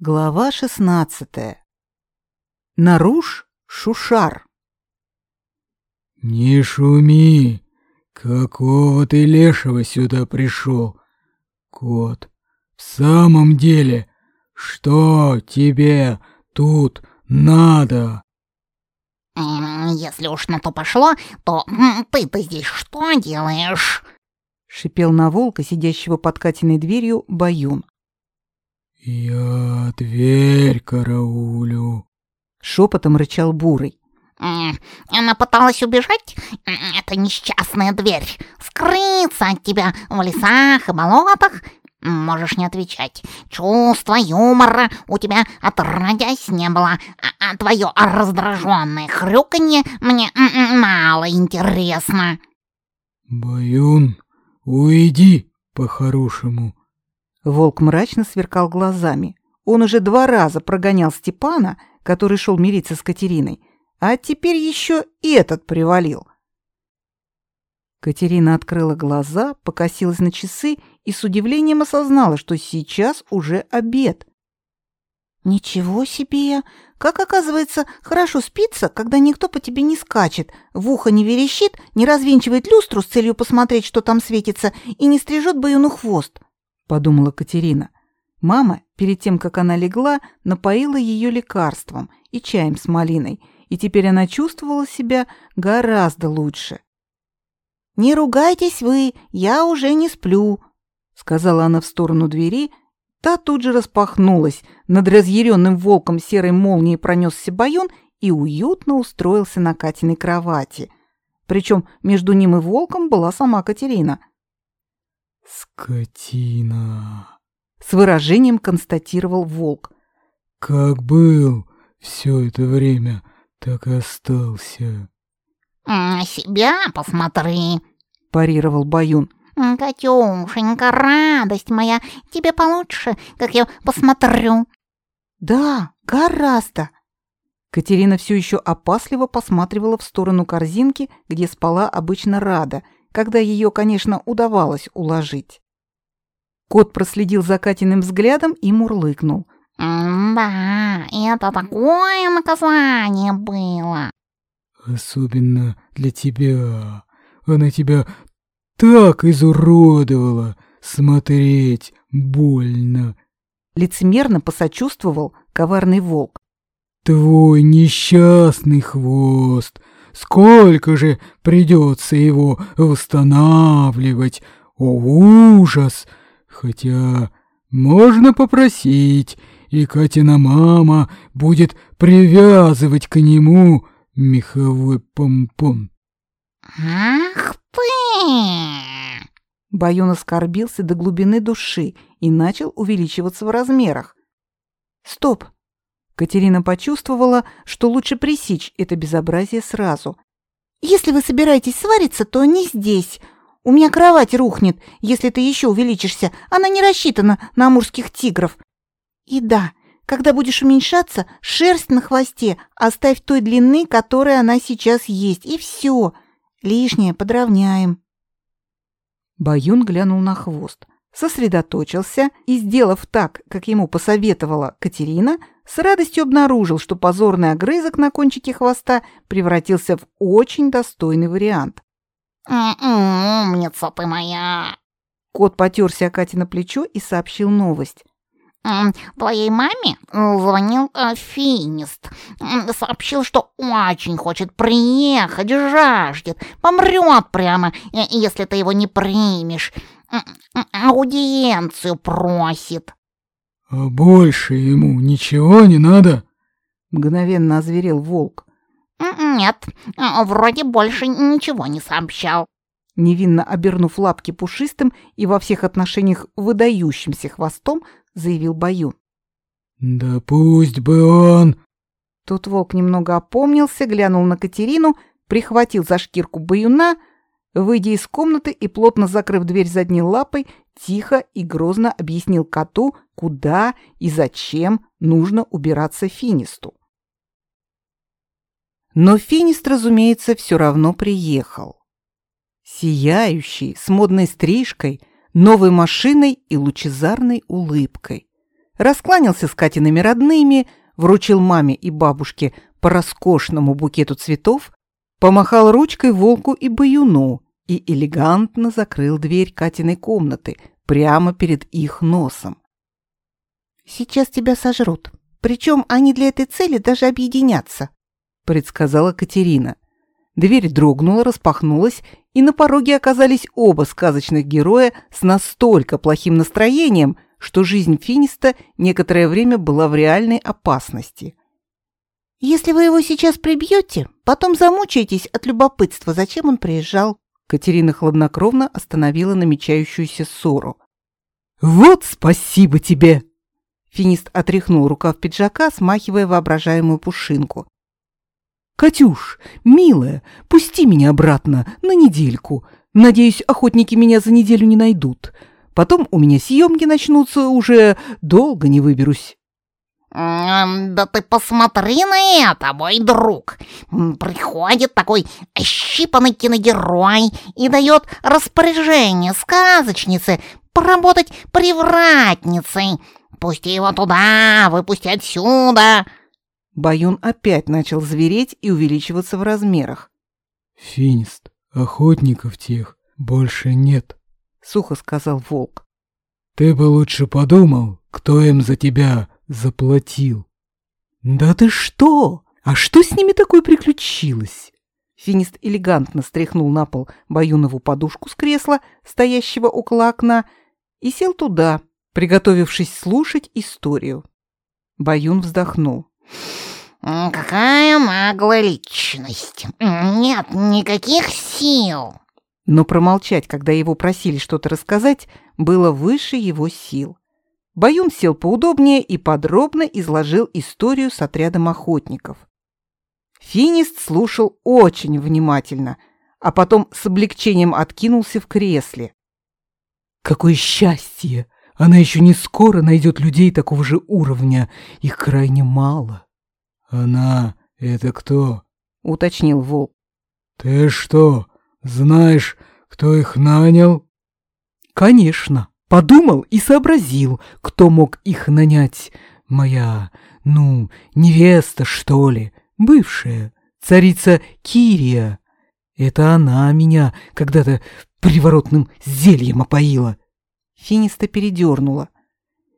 Глава 16. Наруш Шушар. «Не шуми! Какого ты лешего сюда пришел? Кот, в самом деле, что тебе тут надо?» «Если уж на то пошло, то ты-то здесь что делаешь?» — шипел на волка, сидящего под Катиной дверью, Баюн. «Я дверь караулю», — шепотом рычал Бурый. «Она пыталась убежать? Это несчастная дверь. Скрыться от тебя в лесах и болотах? Можешь не отвечать. Чувство юмора у тебя отродясь не было, а, а твое раздраженное хрюканье мне мало интересно». «Баюн, уйди по-хорошему», Волк мрачно сверкал глазами. Он уже два раза прогонял Степана, который шел мириться с Катериной, а теперь еще и этот привалил. Катерина открыла глаза, покосилась на часы и с удивлением осознала, что сейчас уже обед. «Ничего себе! Как, оказывается, хорошо спится, когда никто по тебе не скачет, в ухо не верещит, не развинчивает люстру с целью посмотреть, что там светится, и не стрижет баюну хвост!» Подумала Катерина. Мама, перед тем, как она легла, напоила ее лекарством и чаем с малиной, и теперь она чувствовала себя гораздо лучше. «Не ругайтесь вы, я уже не сплю», — сказала она в сторону двери. Та тут же распахнулась, над разъяренным волком серой молнией пронесся баюн и уютно устроился на Катиной кровати. Причем между ним и волком была сама Катерина — «Скотина!» — с выражением констатировал волк. «Как был все это время, так и остался». «На себя посмотри!» — парировал Баюн. «Катюшенька, радость моя, тебе получше, как я посмотрю». «Да, гораздо!» Катерина все еще опасливо посматривала в сторону корзинки, где спала обычно Рада — когда ее, конечно, удавалось уложить. Кот проследил за Катиным взглядом и мурлыкнул. «Да, это такое наказание было!» «Особенно для тебя. Она тебя так изуродовала. Смотреть больно!» Лицемерно посочувствовал коварный волк. «Твой несчастный хвост Сколько же придется его восстанавливать? О, ужас! Хотя можно попросить, и Катина мама будет привязывать к нему меховой помпон. «Ах ты!» Баюн оскорбился до глубины души и начал увеличиваться в размерах. «Стоп! Катерина почувствовала, что лучше пресечь это безобразие сразу. «Если вы собираетесь свариться, то не здесь. У меня кровать рухнет, если ты еще увеличишься. Она не рассчитана на амурских тигров. И да, когда будешь уменьшаться, шерсть на хвосте оставь той длины, которая она сейчас есть, и все. Лишнее подровняем». Баюн глянул на хвост, сосредоточился и, сделав так, как ему посоветовала Катерина, с радостью обнаружил, что позорный огрызок на кончике хвоста превратился в очень достойный вариант. «Умница ты моя!» Кот потерся о Кате на плечо и сообщил новость. «Твоей маме звонил э, финист. Сообщил, что очень хочет приехать, жаждет, помрет прямо, э, если ты его не примешь. Аудиенцию просит». «А больше ему ничего не надо?» — мгновенно озверел волк. «Нет, вроде больше ничего не сообщал». Невинно обернув лапки пушистым и во всех отношениях выдающимся хвостом, заявил Баюн. «Да пусть бы он...» Тут волк немного опомнился, глянул на Катерину, прихватил за шкирку Баюна, выйдя из комнаты и, плотно закрыв дверь задней лапой, тихо и грозно объяснил коту, куда и зачем нужно убираться Финисту. Но Финист, разумеется, все равно приехал. Сияющий, с модной стрижкой, новой машиной и лучезарной улыбкой. раскланялся с Катиными родными, вручил маме и бабушке по роскошному букету цветов, помахал ручкой волку и баюну и элегантно закрыл дверь Катиной комнаты прямо перед их носом. «Сейчас тебя сожрут. Причем они для этой цели даже объединятся», — предсказала Катерина. Дверь дрогнула, распахнулась, и на пороге оказались оба сказочных героя с настолько плохим настроением, что жизнь Финиста некоторое время была в реальной опасности. «Если вы его сейчас прибьете, потом замучаетесь от любопытства, зачем он приезжал». Катерина хладнокровно остановила намечающуюся ссору. «Вот спасибо тебе!» Финист отряхнул рукав пиджака, смахивая воображаемую пушинку. «Катюш, милая, пусти меня обратно на недельку. Надеюсь, охотники меня за неделю не найдут. Потом у меня съемки начнутся, уже долго не выберусь». «Да ты посмотри на это, мой друг! Приходит такой ощипанный киногерой и дает распоряжение сказочнице поработать привратницей. Пусти его туда, выпусти отсюда!» Баюн опять начал звереть и увеличиваться в размерах. «Финист, охотников тех больше нет», — сухо сказал волк. «Ты бы лучше подумал, кто им за тебя заплатил». «Да ты что? А что с ними такое приключилось?» Финист элегантно стряхнул на пол Баюнову подушку с кресла, стоящего около окна, и сел туда, приготовившись слушать историю. Баюн вздохнул. «Какая наглая личность! Нет никаких сил!» Но промолчать, когда его просили что-то рассказать, было выше его сил. Баюн сел поудобнее и подробно изложил историю с отрядом охотников. Финист слушал очень внимательно, а потом с облегчением откинулся в кресле. «Какое счастье! Она еще не скоро найдет людей такого же уровня, их крайне мало». «Она — это кто?» — уточнил Волк. «Ты что, знаешь, кто их нанял?» «Конечно. Подумал и сообразил, кто мог их нанять. Моя, ну, невеста, что ли, бывшая, царица Кирия. Это она меня когда-то приворотным зельем опоила». Финиста передернула.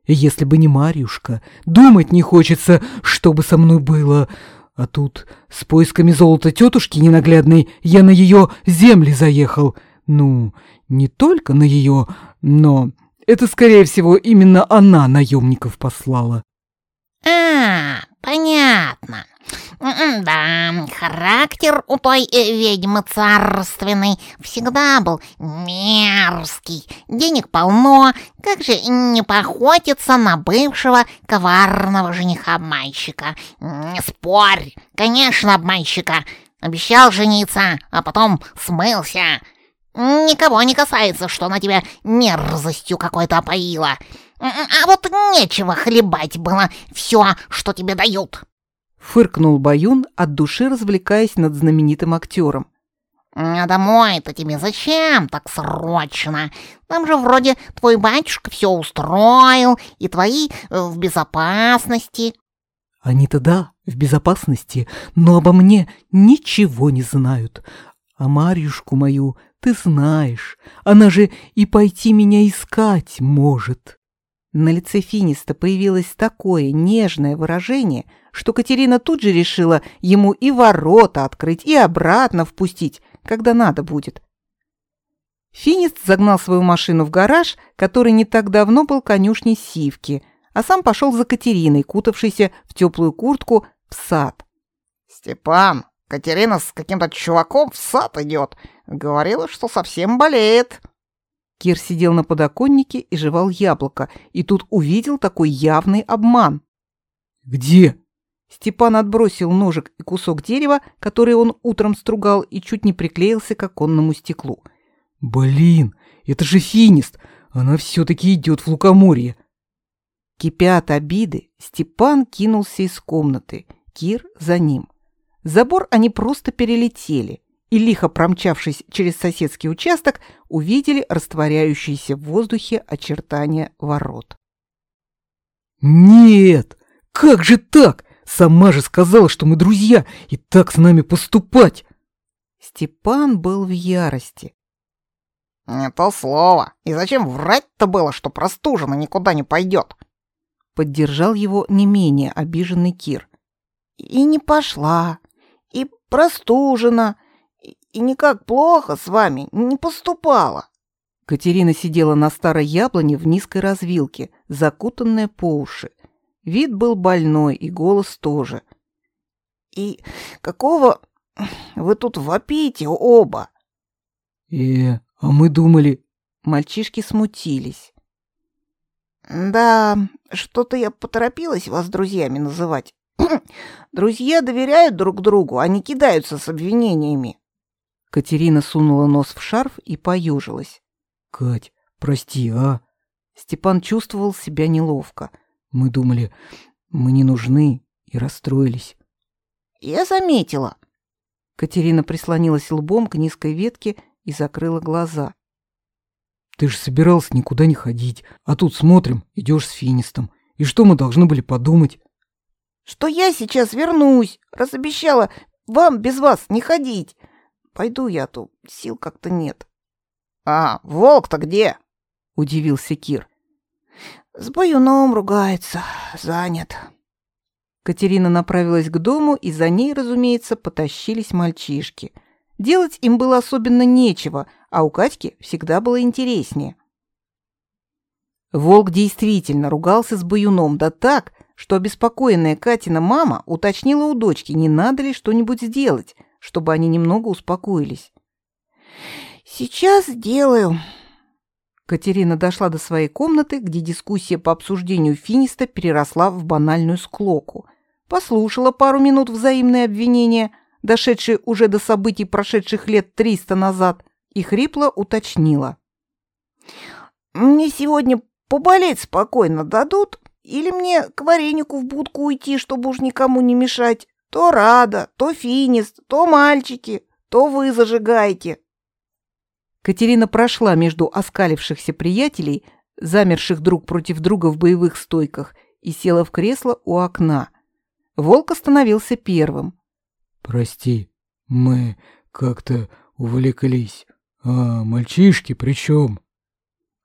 Если бы не Марьюшка, думать не хочется, что бы со мной было. А тут с поисками золота тетушки ненаглядной я на ее земли заехал. Ну, не только на ее, но это, скорее всего, именно она наемников послала. А, понятно. Да, характер у той э, ведьмы царственной всегда был мерзкий. Денег полно, как же не поохотиться на бывшего коварного жениха-обманщика? Не спорь, конечно, обманщика. Обещал жениться, а потом смылся. Никого не касается, что она тебя мерзостью какой-то опоила. А вот нечего хлебать было все, что тебе дают. Фыркнул Баюн, от души развлекаясь над знаменитым актером. «А домой-то тебе зачем так срочно? Там же вроде твой батюшка все устроил, и твои э, в безопасности». «Они-то да, в безопасности, но обо мне ничего не знают. А Марьюшку мою ты знаешь, она же и пойти меня искать может». На лице Финиста появилось такое нежное выражение, что Катерина тут же решила ему и ворота открыть, и обратно впустить, когда надо будет. Финист загнал свою машину в гараж, который не так давно был конюшней Сивки, а сам пошел за Катериной, кутавшейся в теплую куртку, в сад. «Степан, Катерина с каким-то чуваком в сад идет. Говорила, что совсем болеет». Кир сидел на подоконнике и жевал яблоко, и тут увидел такой явный обман. «Где?» Степан отбросил ножик и кусок дерева, который он утром стругал, и чуть не приклеился к оконному стеклу. «Блин, это же финист! Она все-таки идет в лукоморье!» Кипя от обиды, Степан кинулся из комнаты, Кир за ним. Забор они просто перелетели и, лихо промчавшись через соседский участок, увидели растворяющиеся в воздухе очертания ворот. Нет! Как же так? Сама же сказала, что мы друзья, и так с нами поступать. Степан был в ярости. «Не то слово. И зачем врать-то было, что простужена никуда не пойдет?» Поддержал его не менее обиженный Кир. «И не пошла, простужена, и никак плохо с вами не поступала». Катерина сидела на старой яблоне в низкой развилке, закутанная по уши. Вид был больной, и голос тоже. «И какого вы тут вопите оба?» «Э, а мы думали...» Мальчишки смутились. «Да, что-то я поторопилась вас друзьями называть. Друзья доверяют друг другу, а не кидаются с обвинениями». Катерина сунула нос в шарф и поюжилась. «Кать, прости, а?» Степан чувствовал себя неловко. Мы думали, мы не нужны и расстроились. Я заметила. Катерина прислонилась лбом к низкой ветке и закрыла глаза. Ты же собирался никуда не ходить, а тут смотрим, идешь с финистом. И что мы должны были подумать? Что я сейчас вернусь, раз обещала вам без вас не ходить. Пойду я, тут сил как-то нет. А, волк-то где? Удивился Кир. С баюном ругается, занят. Катерина направилась к дому, и за ней, разумеется, потащились мальчишки. Делать им было особенно нечего, а у Катьки всегда было интереснее. Волк действительно ругался с баюном, да так, что обеспокоенная Катина мама уточнила у дочки, не надо ли что-нибудь сделать, чтобы они немного успокоились. «Сейчас сделаю», Катерина дошла до своей комнаты, где дискуссия по обсуждению финиста переросла в банальную склоку. Послушала пару минут взаимные обвинения, дошедшие уже до событий прошедших лет триста назад, и хрипло уточнила. «Мне сегодня поболеть спокойно дадут? Или мне к варенику в будку уйти, чтобы уж никому не мешать? То Рада, то Финист, то мальчики, то вы зажигаете». Катерина прошла между оскалившихся приятелей, замерших друг против друга в боевых стойках, и села в кресло у окна. Волк остановился первым. «Прости, мы как-то увлеклись. А мальчишки при чем?»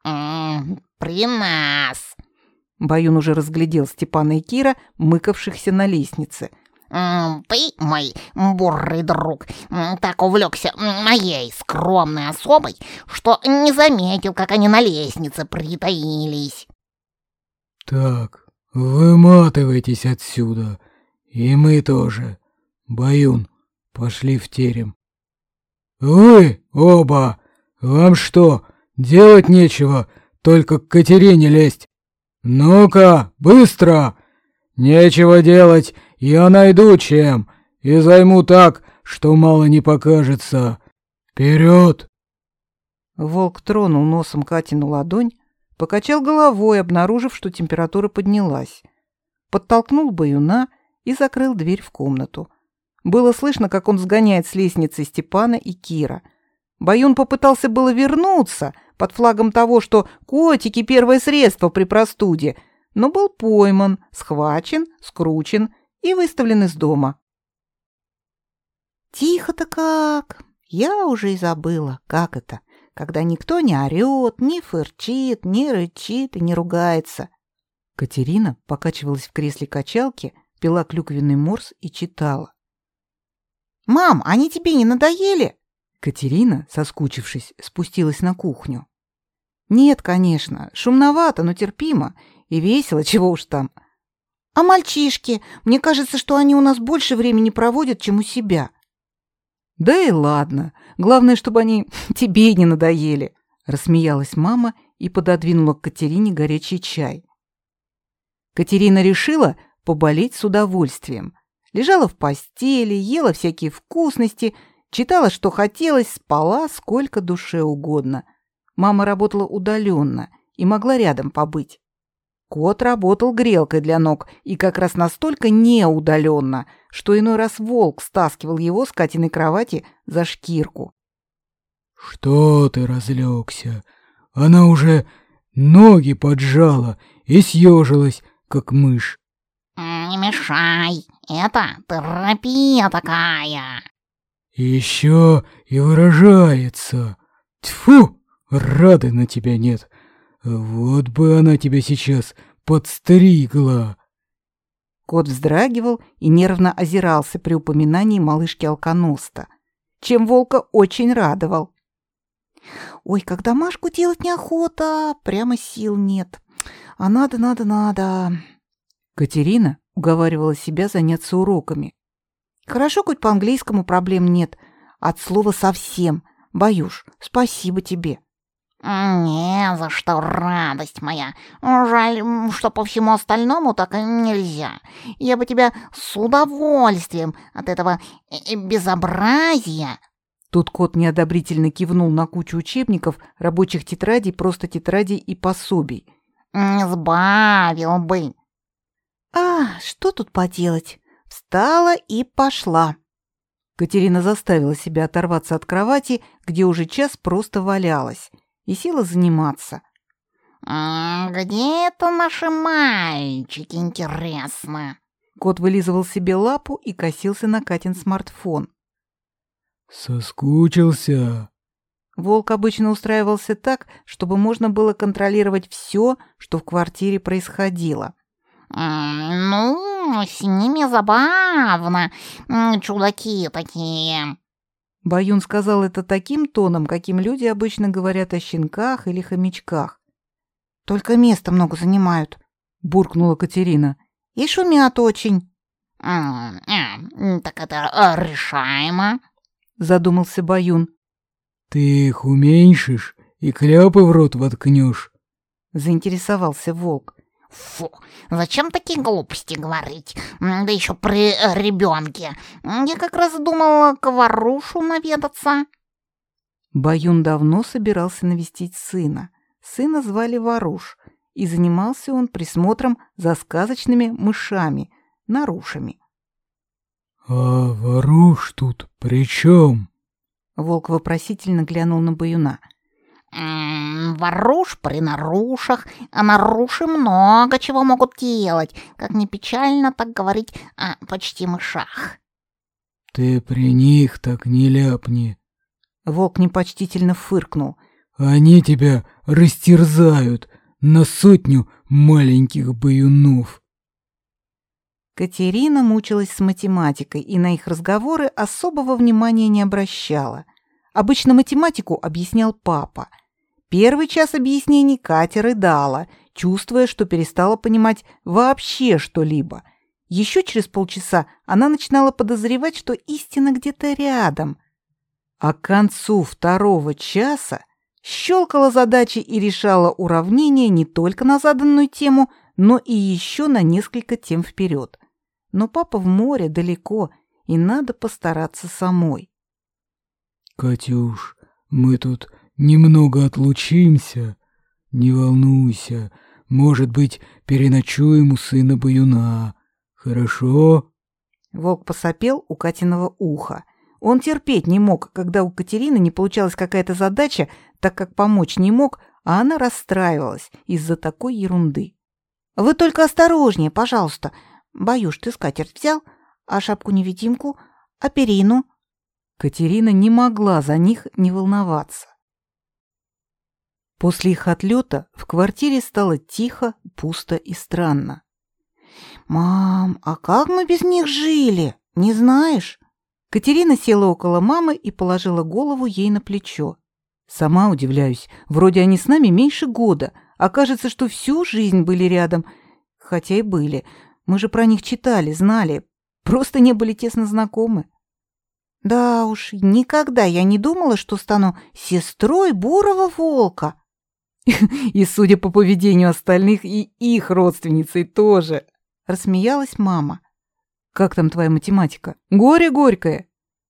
«При нас!» Баюн уже разглядел Степана и Кира, мыкавшихся на лестнице – ты, мой бурый друг, так увлекся моей скромной особой, что не заметил, как они на лестнице притаились. Так, выматывайтесь отсюда. И мы тоже. Баюн, пошли в терем. Вы оба, вам что, делать нечего, только к Катерине лезть? Ну-ка, быстро! Нечего делать, я найду чем и займу так, что мало не покажется. Вперед! Волк тронул носом Катину ладонь, покачал головой, обнаружив, что температура поднялась. Подтолкнул баюна и закрыл дверь в комнату. Было слышно, как он сгоняет с лестницы Степана и Кира. Баюн попытался было вернуться под флагом того, что котики — первое средство при простуде, но был пойман, схвачен, скручен и выставлен из дома. Тихо-то как! Я уже и забыла, как это, когда никто не орёт, не фырчит, не рычит и не ругается. Катерина покачивалась в кресле качалки, пила клюквенный морс и читала. «Мам, они тебе не надоели?» Катерина, соскучившись, спустилась на кухню. «Нет, конечно, шумновато, но терпимо, и весело, чего уж там. А мальчишки? Мне кажется, что они у нас больше времени проводят, чем у себя. Да и ладно. Главное, чтобы они тебе не надоели, рассмеялась мама и пододвинула к Катерине горячий чай. Катерина решила поболеть с удовольствием. Лежала в постели, ела всякие вкусности, читала, что хотелось, спала сколько душе угодно. Мама работала удаленно и могла рядом побыть. Кот работал грелкой для ног и как раз настолько неудаленно, что иной раз волк стаскивал его с Катиной кровати за шкирку. «Что ты разлегся? Она уже ноги поджала и съежилась, как мышь. Не мешай, это терапия такая. Еще и выражается. Тьфу, рады на тебя нет. Вот бы она тебя сейчас подстригла. Кот вздрагивал и нервно озирался при упоминании малышки алконоста, чем волка очень радовал. Ой, когда Машку делать неохота, прямо сил нет. А надо, надо, надо. Катерина уговаривала себя заняться уроками. Хорошо, хоть по английскому проблем нет. От слова совсем. Боюсь, спасибо тебе. «Не за что, радость моя. Жаль, что по всему остальному так и нельзя. Я бы тебя с удовольствием от этого э, безобразия Тут кот неодобрительно кивнул на кучу учебников, рабочих тетрадей, просто тетрадей и пособий. «Сбавил бы». «А, что тут поделать?» Встала и пошла. Катерина заставила себя оторваться от кровати, где уже час просто валялась, и села заниматься. «Где это наши мальчики, интересно?» Кот вылизывал себе лапу и косился на Катин смартфон. Соскучился. Волк обычно устраивался так, чтобы можно было контролировать все, что в квартире происходило. «Ну, с ними забавно. Чудаки такие». Баюн сказал это таким тоном, каким люди обычно говорят о щенках или хомячках. «Только места много занимают», — буркнула Катерина. «И шумят очень». «Так это решаемо», задумался Баюн. Ты их уменьшишь и кляпы в рот воткнешь? заинтересовался волк. Фу, зачем такие глупости говорить? Да еще при ребенке. Я как раз думала к ворушу наведаться. Баюн давно собирался навестить сына. Сына звали Варуш, и занимался он присмотром за сказочными мышами, нарушами. «А воруш тут при чем?» Волк вопросительно глянул на Баюна. «Воруш при нарушах, а наруши много чего могут делать, как не печально так говорить о почти мышах». «Ты при них так не ляпни». Волк непочтительно фыркнул. «Они тебя растерзают на сотню маленьких баюнов». Катерина мучилась с математикой и на их разговоры особого внимания не обращала. Обычно математику объяснял папа. Первый час объяснений Катя рыдала, чувствуя, что перестала понимать вообще что-либо. Еще через полчаса она начинала подозревать, что истина где-то рядом. А к концу второго часа щелкала задачи и решала уравнения не только на заданную тему, но и еще на несколько тем вперед но папа в море далеко, и надо постараться самой. «Катюш, мы тут немного отлучимся. Не волнуйся, может быть, переночуем у сына Баюна. Хорошо?» Волк посопел у Катиного уха. Он терпеть не мог, когда у Катерины не получалась какая-то задача, так как помочь не мог, а она расстраивалась из-за такой ерунды. «Вы только осторожнее, пожалуйста. Боюсь, ты скатерть взял, а шапку-невидимку, а перину?» Катерина не могла за них не волноваться. После их отлета в квартире стало тихо, пусто и странно. «Мам, а как мы без них жили? Не знаешь?» Катерина села около мамы и положила голову ей на плечо. «Сама удивляюсь, вроде они с нами меньше года, а кажется, что всю жизнь были рядом, хотя и были, мы же про них читали, знали, просто не были тесно знакомы. Да уж, никогда я не думала, что стану сестрой бурого волка. И, судя по поведению остальных, и их родственницей тоже. Рассмеялась мама. Как там твоя математика? Горе горькое.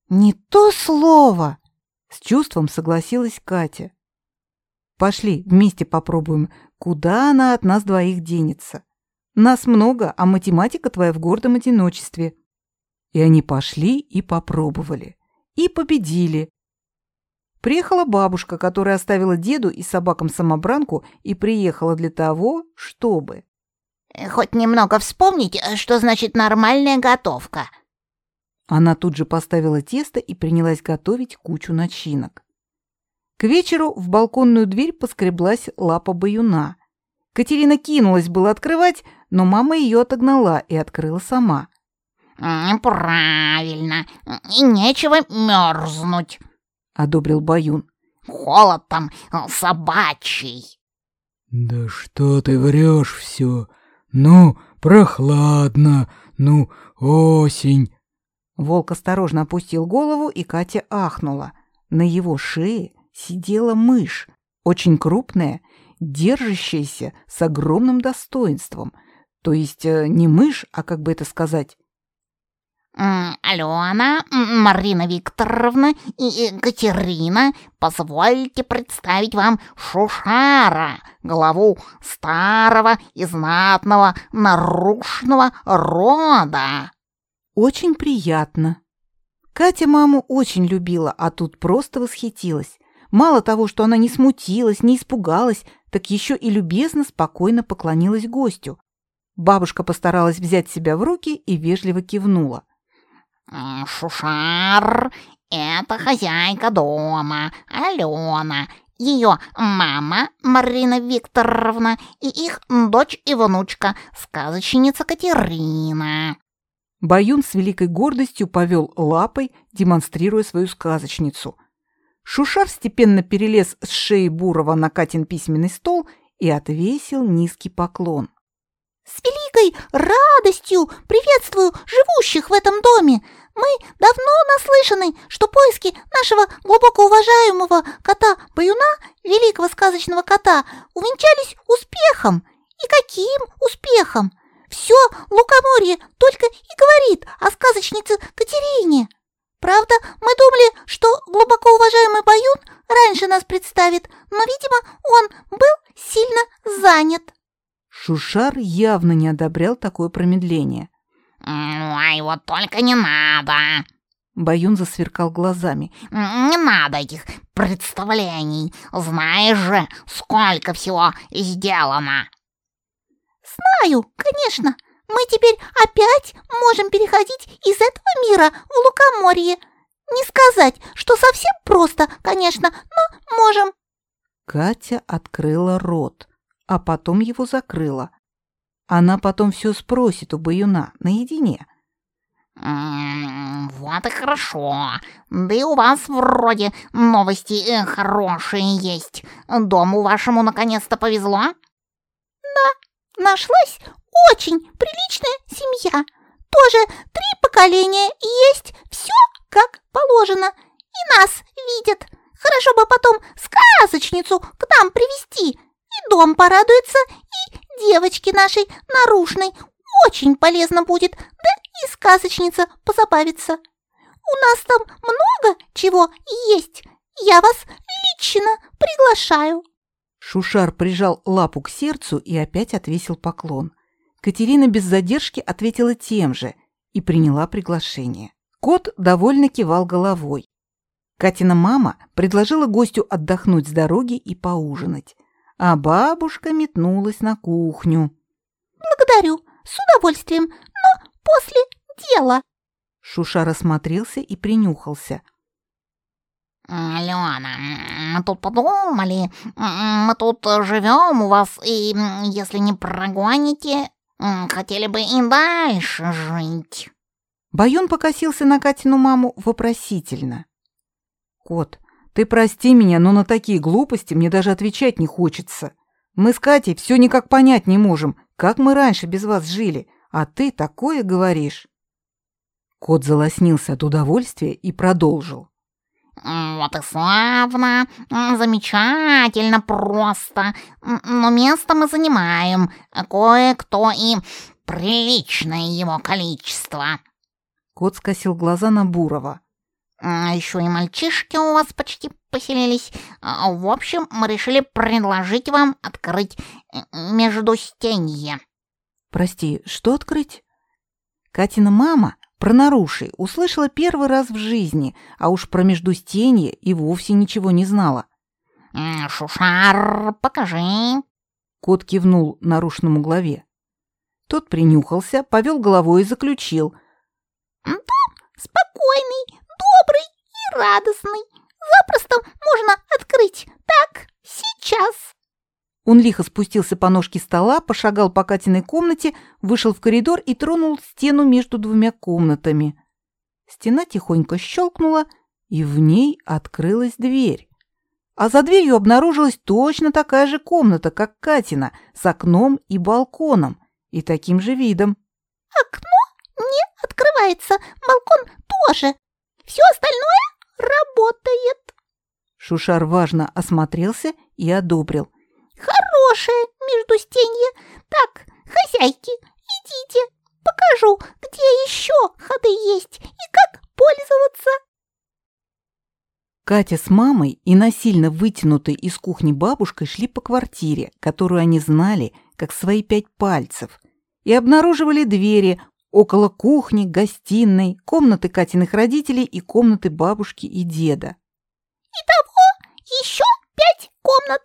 Не то слово. С чувством согласилась Катя. Пошли, вместе попробуем, куда она от нас двоих денется. Нас много, а математика твоя в гордом одиночестве. И они пошли и попробовали. И победили. Приехала бабушка, которая оставила деду и собакам самобранку и приехала для того, чтобы... Хоть немного вспомнить, что значит нормальная готовка. Она тут же поставила тесто и принялась готовить кучу начинок. К вечеру в балконную дверь поскреблась лапа баюна. Катерина кинулась было открывать, но мама ее отогнала и открыла сама. «Правильно, и нечего мерзнуть», — одобрил Баюн. «Холод там собачий». «Да что ты врешь все? Ну, прохладно, ну, осень». Волк осторожно опустил голову, и Катя ахнула. На его шее сидела мышь, очень крупная, держащаяся с огромным достоинством. То есть э, не мышь, а как бы это сказать, Алена, Марина Викторовна и Катерина, позвольте представить вам Шушара, главу старого и знатного нарушенного рода. Очень приятно. Катя маму очень любила, а тут просто восхитилась. Мало того, что она не смутилась, не испугалась, так еще и любезно, спокойно поклонилась гостю. Бабушка постаралась взять себя в руки и вежливо кивнула. Шушар — это хозяйка дома, Алена, ее мама Марина Викторовна и их дочь и внучка, сказочница Катерина. Баюн с великой гордостью повел лапой, демонстрируя свою сказочницу. Шушар степенно перелез с шеи Бурова на Катин письменный стол и отвесил низкий поклон. С великой радостью приветствую живущих в этом доме. Мы давно наслышаны, что поиски нашего глубоко уважаемого кота-баюна, великого сказочного кота, увенчались успехом. И каким успехом? Все Лукоморье только и говорит о сказочнице Катерине. Правда, мы думали, что глубоко уважаемый Баюн раньше нас представит, но, видимо, он был сильно занят. Шушар явно не одобрял такое промедление. «Ай, вот только не надо!» Баюн засверкал глазами. «Не надо этих представлений. Знаешь же, сколько всего сделано!» «Знаю, конечно. Мы теперь опять можем переходить из этого мира в лукоморье. Не сказать, что совсем просто, конечно, но можем». Катя открыла рот а потом его закрыла. Она потом все спросит у Баюна наедине. «Вот и хорошо. Да и у вас вроде новости э, хорошие есть. Дому вашему наконец-то повезло?» «Да, нашлась очень приличная семья. Тоже три поколения есть, все как положено. И нас видят. Хорошо бы потом сказочницу к нам привести и дом порадуется, и девочке нашей наружной очень полезно будет, да и сказочница позабавится. У нас там много чего есть. Я вас лично приглашаю. Шушар прижал лапу к сердцу и опять отвесил поклон. Катерина без задержки ответила тем же и приняла приглашение. Кот довольно кивал головой. Катина мама предложила гостю отдохнуть с дороги и поужинать а бабушка метнулась на кухню. «Благодарю, с удовольствием, но после дела». Шуша рассмотрелся и принюхался. «Алена, мы тут подумали, мы тут живем у вас, и если не прогоните, хотели бы и дальше жить». Баюн покосился на Катину маму вопросительно. «Кот, ты прости меня, но на такие глупости мне даже отвечать не хочется. Мы с Катей все никак понять не можем, как мы раньше без вас жили, а ты такое говоришь. Кот залоснился от удовольствия и продолжил. «Вот и славно, замечательно просто, но место мы занимаем, кое-кто и приличное его количество». Кот скосил глаза на Бурова. А еще и мальчишки у вас почти поселились. А, в общем, мы решили предложить вам открыть э, междустенье. Прости, что открыть? Катина мама про наруши услышала первый раз в жизни, а уж про междустенье и вовсе ничего не знала. «Шушар, покажи!» Кот кивнул нарушному главе. Тот принюхался, повел головой и заключил. «Дом спокойный, добрый и радостный. Запросто можно открыть. Так, сейчас». Он лихо спустился по ножке стола, пошагал по Катиной комнате, вышел в коридор и тронул стену между двумя комнатами. Стена тихонько щелкнула, и в ней открылась дверь. А за дверью обнаружилась точно такая же комната, как Катина, с окном и балконом, и таким же видом. «Окно не открывается, балкон тоже. Все остальное работает». Шушар важно осмотрелся и одобрил. «Хорошее междустенье. Так, хозяйки, идите, покажу, где еще ходы есть и как пользоваться». Катя с мамой и насильно вытянутой из кухни бабушкой шли по квартире, которую они знали, как свои пять пальцев, и обнаруживали двери около кухни, гостиной, комнаты Катиных родителей и комнаты бабушки и деда. «Итого еще пять комнат.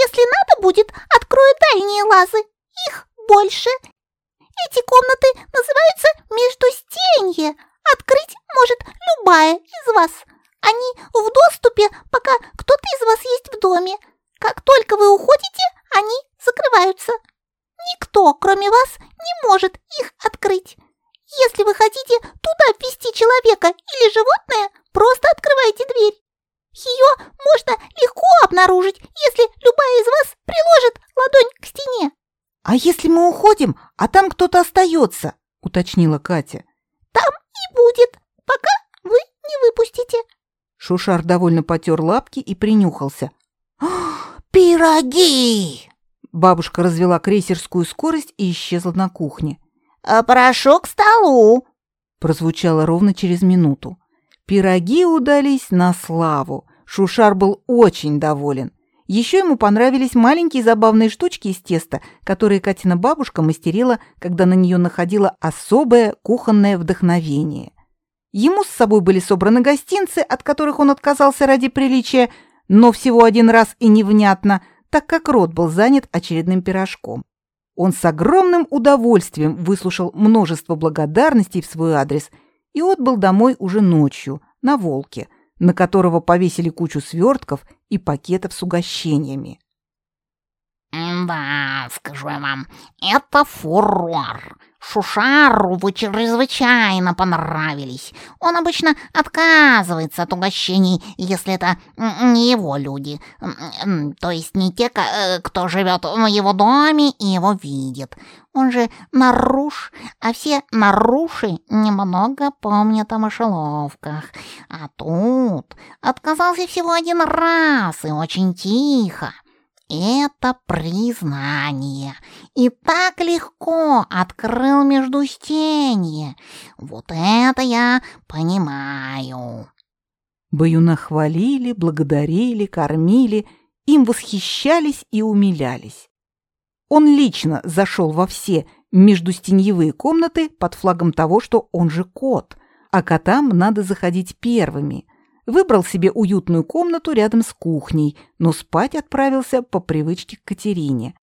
Если надо будет, открою дальние лазы. Их больше. Эти комнаты называются междустенье. Открыть может любая из вас. Они в доступе, пока кто-то из вас есть в доме. Как только вы уходите, они закрываются. Никто, кроме вас, не может их открыть. Если вы хотите туда ввести человека или животное, просто открывайте дверь. Ее можно легко обнаружить, если любая из вас приложит ладонь к стене. «А если мы уходим, а там кто-то остается?» — уточнила Катя. Там и будет, пока вы не выпустите. Шушар довольно потер лапки и принюхался. «Пироги!» Бабушка развела крейсерскую скорость и исчезла на кухне. А «Прошу к столу!» Прозвучало ровно через минуту. Пироги удались на славу. Шушар был очень доволен. Еще ему понравились маленькие забавные штучки из теста, которые Катина бабушка мастерила, когда на нее находило особое кухонное вдохновение. Ему с собой были собраны гостинцы, от которых он отказался ради приличия, но всего один раз и невнятно, так как рот был занят очередным пирожком. Он с огромным удовольствием выслушал множество благодарностей в свой адрес и отбыл домой уже ночью, на волке, на которого повесили кучу свертков и пакетов с угощениями. «Да, скажу я вам, это фурор. Шушару вы чрезвычайно понравились. Он обычно отказывается от угощений, если это не его люди. То есть не те, э, кто живет в его доме и его видит. Он же наруш, а все наруши немного помнят о мышеловках. А тут отказался всего один раз и очень тихо. Это признание. И так легко открыл междустенье. Вот это я понимаю. Баюна хвалили, благодарили, кормили, им восхищались и умилялись. Он лично зашел во все междустеньевые комнаты под флагом того, что он же кот, а котам надо заходить первыми – выбрал себе уютную комнату рядом с кухней, но спать отправился по привычке к Катерине.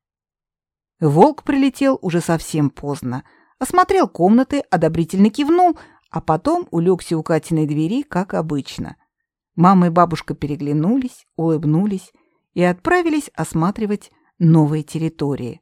Волк прилетел уже совсем поздно, осмотрел комнаты, одобрительно кивнул, а потом улегся у Катиной двери, как обычно. Мама и бабушка переглянулись, улыбнулись и отправились осматривать новые территории.